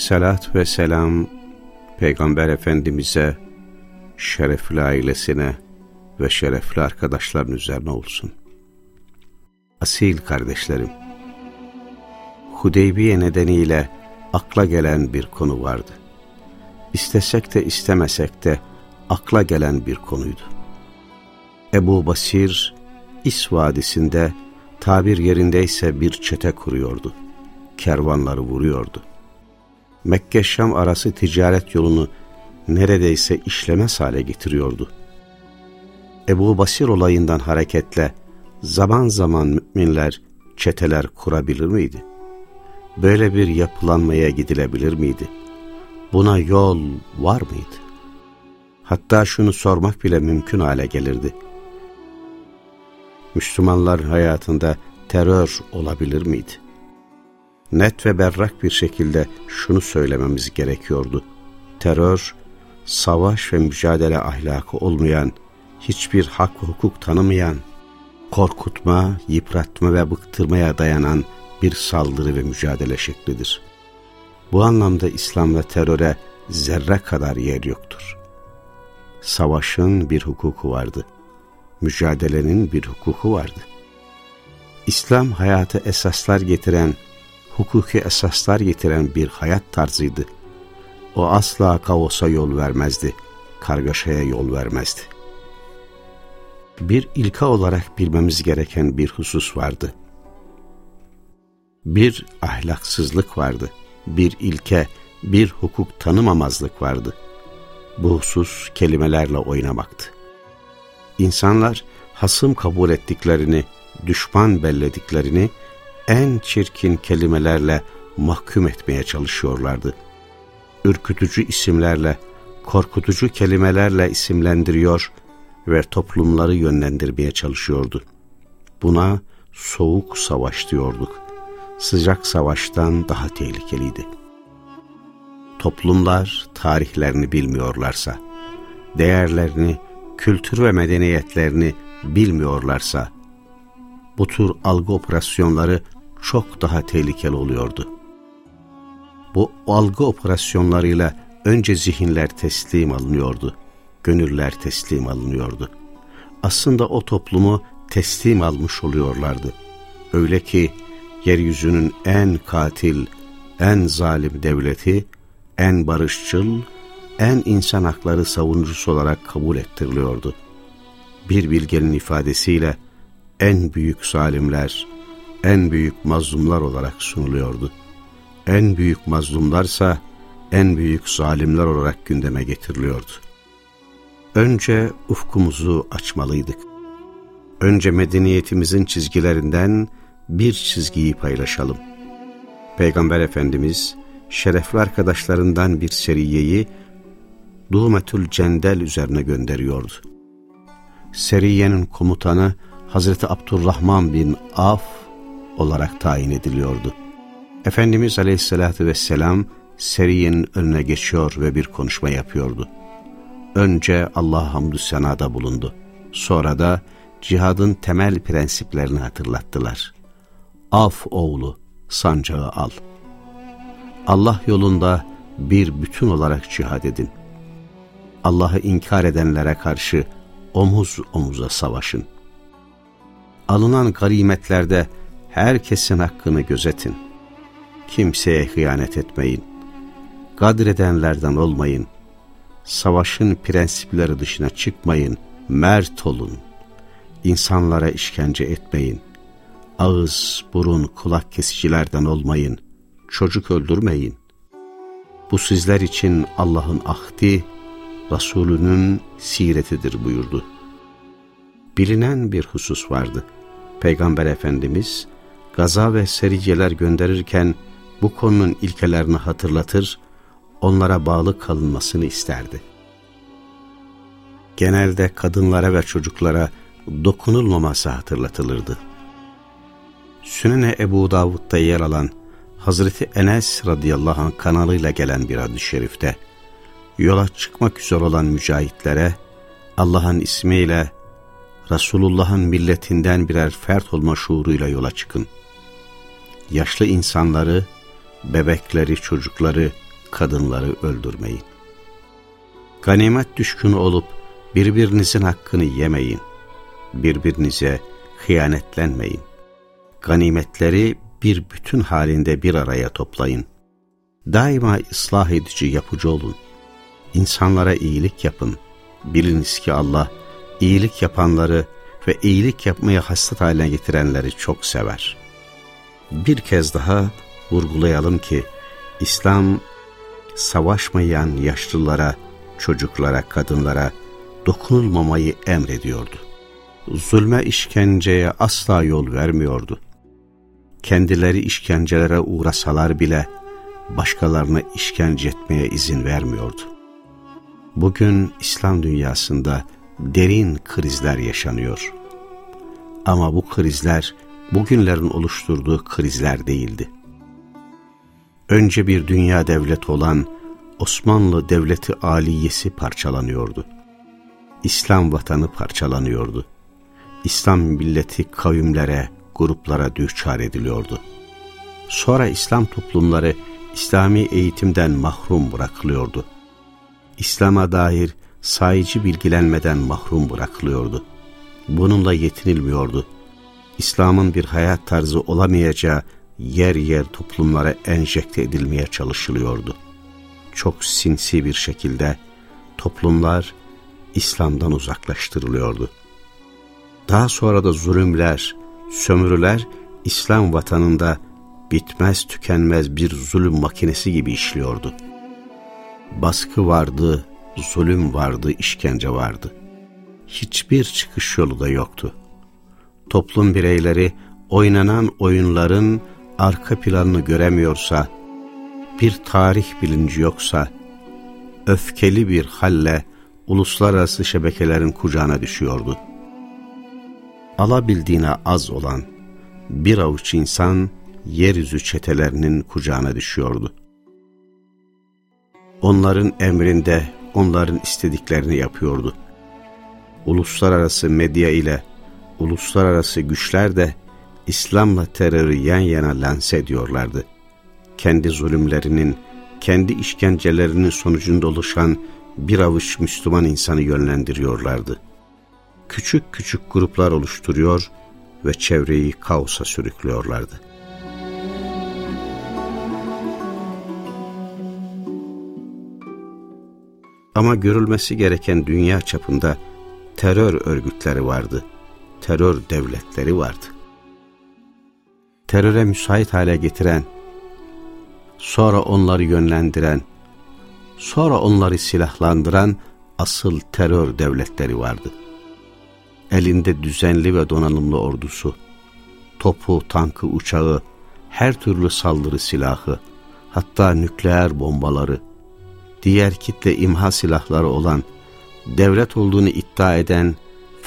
Salat ve selam Peygamber Efendimiz'e, şerefli ailesine ve şerefli arkadaşların üzerine olsun. Asil kardeşlerim, Hudeybiye nedeniyle akla gelen bir konu vardı. İstesek de istemesek de akla gelen bir konuydu. Ebu Basir, İs Vadisi'nde tabir yerindeyse bir çete kuruyordu. Kervanları vuruyordu. Mekke-Şam arası ticaret yolunu neredeyse işlemez hale getiriyordu. Ebu Basir olayından hareketle zaman zaman müminler çeteler kurabilir miydi? Böyle bir yapılanmaya gidilebilir miydi? Buna yol var mıydı? Hatta şunu sormak bile mümkün hale gelirdi. Müslümanların hayatında terör olabilir miydi? Net ve berrak bir şekilde şunu söylememiz gerekiyordu. Terör, savaş ve mücadele ahlakı olmayan, hiçbir hak ve hukuk tanımayan, korkutma, yıpratma ve bıktırmaya dayanan bir saldırı ve mücadele şeklidir. Bu anlamda İslam ve teröre zerre kadar yer yoktur. Savaşın bir hukuku vardı. Mücadelenin bir hukuku vardı. İslam hayata esaslar getiren, hukuki esaslar getiren bir hayat tarzıydı. O asla kaosa yol vermezdi, kargaşaya yol vermezdi. Bir ilka olarak bilmemiz gereken bir husus vardı. Bir ahlaksızlık vardı, bir ilke, bir hukuk tanımamazlık vardı. Bu husus kelimelerle oynamaktı. İnsanlar hasım kabul ettiklerini, düşman bellediklerini en çirkin kelimelerle mahkum etmeye çalışıyorlardı. Ürkütücü isimlerle, korkutucu kelimelerle isimlendiriyor ve toplumları yönlendirmeye çalışıyordu. Buna soğuk savaş diyorduk. Sıcak savaştan daha tehlikeliydi. Toplumlar tarihlerini bilmiyorlarsa, değerlerini, kültür ve medeniyetlerini bilmiyorlarsa, bu tür algı operasyonları çok daha tehlikeli oluyordu. Bu algı operasyonlarıyla önce zihinler teslim alınıyordu, gönüller teslim alınıyordu. Aslında o toplumu teslim almış oluyorlardı. Öyle ki yeryüzünün en katil, en zalim devleti, en barışçıl, en insan hakları savunucusu olarak kabul ettiriliyordu. Bir bilgenin ifadesiyle en büyük zalimler, en büyük mazlumlar olarak sunuluyordu. En büyük mazlumlarsa en büyük zalimler olarak gündeme getiriliyordu. Önce ufkumuzu açmalıydık. Önce medeniyetimizin çizgilerinden bir çizgiyi paylaşalım. Peygamber Efendimiz şerefli arkadaşlarından bir seriyeyi Dumetül Cendel üzerine gönderiyordu. Seriyenin komutanı Hazreti Abdurrahman bin Af olarak tayin ediliyordu. Efendimiz Aleyhisselatü Vesselam seriyenin önüne geçiyor ve bir konuşma yapıyordu. Önce Allah hamdü senada bulundu. Sonra da cihadın temel prensiplerini hatırlattılar. Af oğlu, sancağı al. Allah yolunda bir bütün olarak cihad edin. Allah'ı inkar edenlere karşı omuz omuza savaşın. Alınan ganimetlerde herkesin hakkını gözetin. Kimseye hıyanet etmeyin. Kadredenlerden olmayın. Savaşın prensipleri dışına çıkmayın. Mert olun. İnsanlara işkence etmeyin. Ağız, burun, kulak kesicilerden olmayın. Çocuk öldürmeyin. Bu sizler için Allah'ın ahdi, Resulünün siretidir buyurdu. Bilinen bir husus vardı. Peygamber Efendimiz gaza ve sericeler gönderirken bu konunun ilkelerini hatırlatır, onlara bağlı kalınmasını isterdi. Genelde kadınlara ve çocuklara dokunulmaması hatırlatılırdı. Sünene Ebu Davud'da yer alan Hazreti Enes radıyallahu anh kanalıyla gelen bir hadis-i şerifte, yola çıkmak üzere olan mücahitlere Allah'ın ismiyle Resulullah'ın milletinden birer fert olma şuuruyla yola çıkın. Yaşlı insanları, bebekleri, çocukları, kadınları öldürmeyin. Ganimet düşkünü olup birbirinizin hakkını yemeyin. Birbirinize hıyanetlenmeyin. Ganimetleri bir bütün halinde bir araya toplayın. Daima ıslah edici yapıcı olun. İnsanlara iyilik yapın. Biliniz ki Allah iyilik yapanları ve iyilik yapmaya hasret haline getirenleri çok sever. Bir kez daha vurgulayalım ki İslam savaşmayan yaşlılara, çocuklara, kadınlara dokunulmamayı emrediyordu. Zulme işkenceye asla yol vermiyordu. Kendileri işkencelere uğrasalar bile başkalarına işkence etmeye izin vermiyordu. Bugün İslam dünyasında derin krizler yaşanıyor. Ama bu krizler bugünlerin oluşturduğu krizler değildi. Önce bir dünya devleti olan Osmanlı Devleti Aliyesi parçalanıyordu. İslam vatanı parçalanıyordu. İslam milleti kavimlere, gruplara düçar ediliyordu. Sonra İslam toplumları İslami eğitimden mahrum bırakılıyordu. İslam'a dair sahici bilgilenmeden mahrum bırakılıyordu. Bununla yetinilmiyordu. İslam'ın bir hayat tarzı olamayacağı yer yer toplumlara enjekte edilmeye çalışılıyordu. Çok sinsi bir şekilde toplumlar İslam'dan uzaklaştırılıyordu. Daha sonra da zulümler, sömürüler İslam vatanında bitmez tükenmez bir zulüm makinesi gibi işliyordu. Baskı vardı, zulüm vardı, işkence vardı. Hiçbir çıkış yolu da yoktu. Toplum bireyleri oynanan oyunların arka planını göremiyorsa, bir tarih bilinci yoksa, öfkeli bir halle uluslararası şebekelerin kucağına düşüyordu. Alabildiğine az olan bir avuç insan yeryüzü çetelerinin kucağına düşüyordu. Onların emrinde onların istediklerini yapıyordu. Uluslararası medya ile uluslararası güçler de İslam'la terörü yan yana lanse ediyorlardı. Kendi zulümlerinin, kendi işkencelerinin sonucunda oluşan bir avuç Müslüman insanı yönlendiriyorlardı. Küçük küçük gruplar oluşturuyor ve çevreyi kaosa sürüklüyorlardı. Ama görülmesi gereken dünya çapında terör örgütleri vardı, terör devletleri vardı. Teröre müsait hale getiren, sonra onları yönlendiren, sonra onları silahlandıran asıl terör devletleri vardı. Elinde düzenli ve donanımlı ordusu, topu, tankı, uçağı, her türlü saldırı silahı, hatta nükleer bombaları, diğer kitle imha silahları olan, devlet olduğunu iddia eden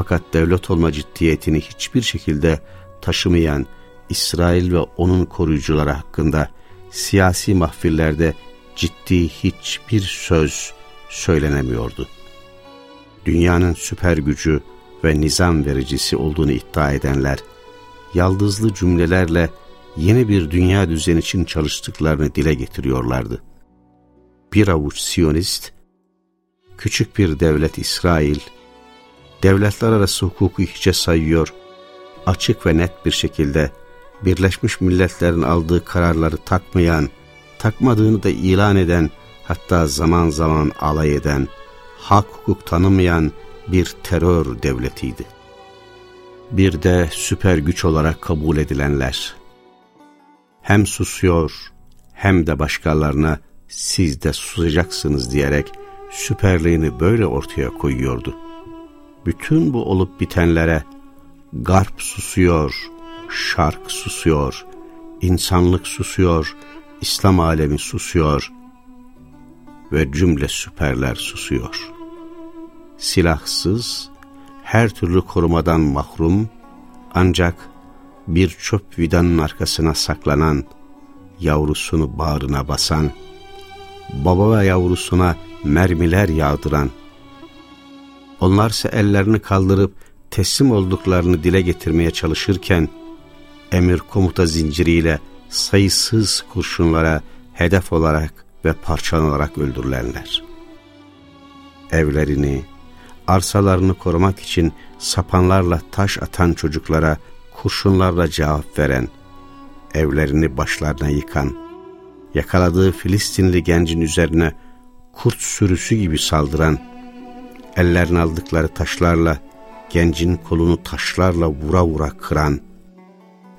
fakat devlet olma ciddiyetini hiçbir şekilde taşımayan İsrail ve onun koruyucuları hakkında siyasi mahfillerde ciddi hiçbir söz söylenemiyordu. Dünyanın süper gücü ve nizam vericisi olduğunu iddia edenler, yaldızlı cümlelerle yeni bir dünya düzeni için çalıştıklarını dile getiriyorlardı bir avuç Siyonist, küçük bir devlet İsrail, devletler arası hukuku hiçe sayıyor, açık ve net bir şekilde Birleşmiş Milletler'in aldığı kararları takmayan, takmadığını da ilan eden, hatta zaman zaman alay eden, hak hukuk tanımayan bir terör devletiydi. Bir de süper güç olarak kabul edilenler, hem susuyor hem de başkalarına siz de susacaksınız diyerek süperliğini böyle ortaya koyuyordu. Bütün bu olup bitenlere garp susuyor, şark susuyor, insanlık susuyor, İslam alemi susuyor ve cümle süperler susuyor. Silahsız, her türlü korumadan mahrum, ancak bir çöp vidanın arkasına saklanan, yavrusunu bağrına basan, baba ve yavrusuna mermiler yağdıran, onlarsa ellerini kaldırıp teslim olduklarını dile getirmeye çalışırken, emir komuta zinciriyle sayısız kurşunlara hedef olarak ve parçalanarak öldürülenler. Evlerini, arsalarını korumak için sapanlarla taş atan çocuklara kurşunlarla cevap veren, evlerini başlarına yıkan, yakaladığı Filistinli gencin üzerine kurt sürüsü gibi saldıran, ellerine aldıkları taşlarla, gencin kolunu taşlarla vura vura kıran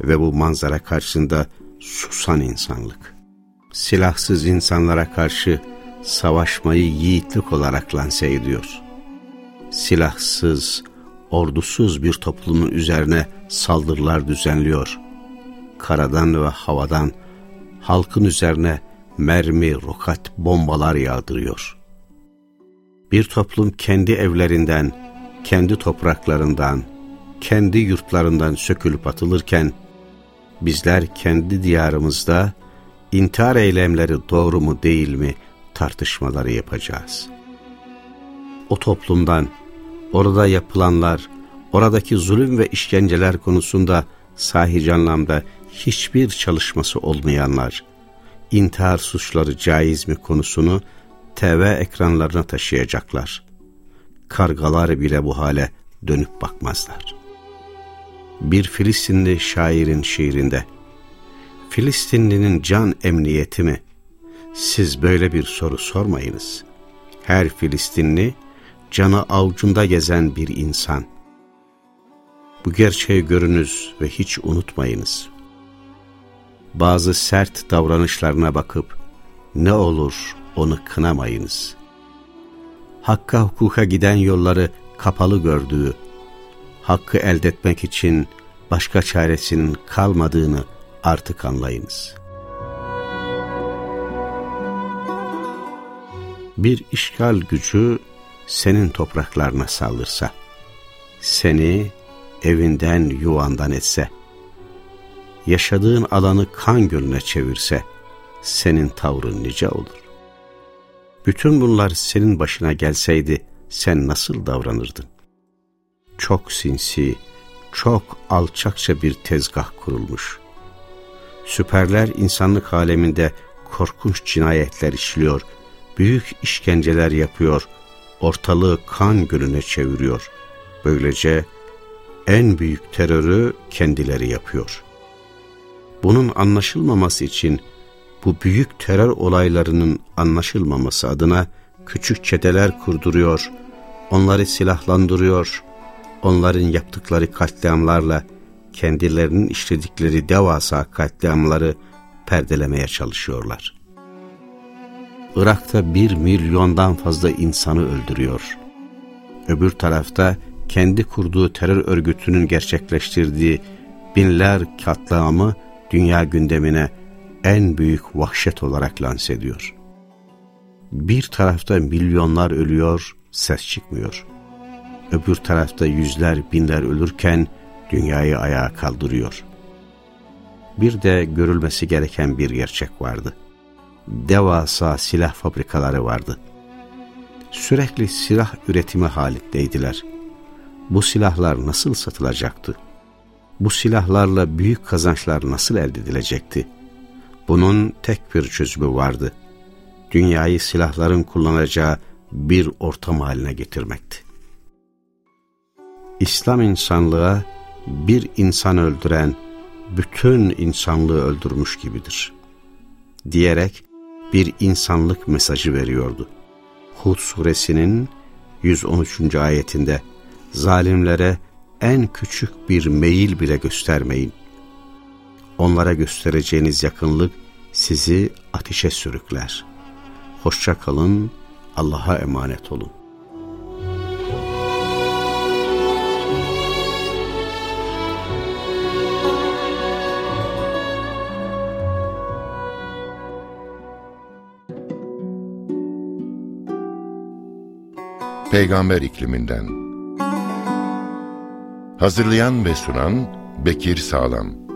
ve bu manzara karşısında susan insanlık. Silahsız insanlara karşı savaşmayı yiğitlik olarak lanse ediyor. Silahsız, ordusuz bir toplumun üzerine saldırılar düzenliyor. Karadan ve havadan halkın üzerine mermi, rokat, bombalar yağdırıyor. Bir toplum kendi evlerinden, kendi topraklarından, kendi yurtlarından sökülüp atılırken, bizler kendi diyarımızda intihar eylemleri doğru mu değil mi tartışmaları yapacağız. O toplumdan, orada yapılanlar, oradaki zulüm ve işkenceler konusunda sahici anlamda hiçbir çalışması olmayanlar, intihar suçları caiz mi konusunu TV ekranlarına taşıyacaklar. Kargalar bile bu hale dönüp bakmazlar. Bir Filistinli şairin şiirinde, Filistinlinin can emniyeti mi? Siz böyle bir soru sormayınız. Her Filistinli, canı avucunda gezen bir insan. Bu gerçeği görünüz ve hiç unutmayınız. Bazı sert davranışlarına bakıp, ne olur onu kınamayınız. Hakka hukuka giden yolları kapalı gördüğü, hakkı elde etmek için başka çaresinin kalmadığını artık anlayınız. Bir işgal gücü senin topraklarına saldırsa, seni evinden yuvandan etse, yaşadığın alanı kan gölüne çevirse, senin tavrın nice olur. Bütün bunlar senin başına gelseydi, sen nasıl davranırdın? Çok sinsi, çok alçakça bir tezgah kurulmuş. Süperler insanlık aleminde korkunç cinayetler işliyor, büyük işkenceler yapıyor, ortalığı kan gölüne çeviriyor. Böylece en büyük terörü kendileri yapıyor. Bunun anlaşılmaması için bu büyük terör olaylarının anlaşılmaması adına küçük çeteler kurduruyor, onları silahlandırıyor, onların yaptıkları katliamlarla kendilerinin işledikleri devasa katliamları perdelemeye çalışıyorlar. Irak'ta bir milyondan fazla insanı öldürüyor. Öbür tarafta kendi kurduğu terör örgütünün gerçekleştirdiği binler katliamı dünya gündemine en büyük vahşet olarak lanse ediyor. Bir tarafta milyonlar ölüyor, ses çıkmıyor. Öbür tarafta yüzler, binler ölürken dünyayı ayağa kaldırıyor. Bir de görülmesi gereken bir gerçek vardı. Devasa silah fabrikaları vardı. Sürekli silah üretimi halindeydiler. Bu silahlar nasıl satılacaktı? Bu silahlarla büyük kazançlar nasıl elde edilecekti? Bunun tek bir çözümü vardı. Dünyayı silahların kullanacağı bir ortam haline getirmekti. İslam insanlığa bir insan öldüren bütün insanlığı öldürmüş gibidir. Diyerek bir insanlık mesajı veriyordu. Hud suresinin 113. ayetinde zalimlere en küçük bir meyil bile göstermeyin. Onlara göstereceğiniz yakınlık sizi ateşe sürükler. Hoşça kalın, Allah'a emanet olun. Peygamber ikliminden Hazırlayan ve sunan Bekir Sağlam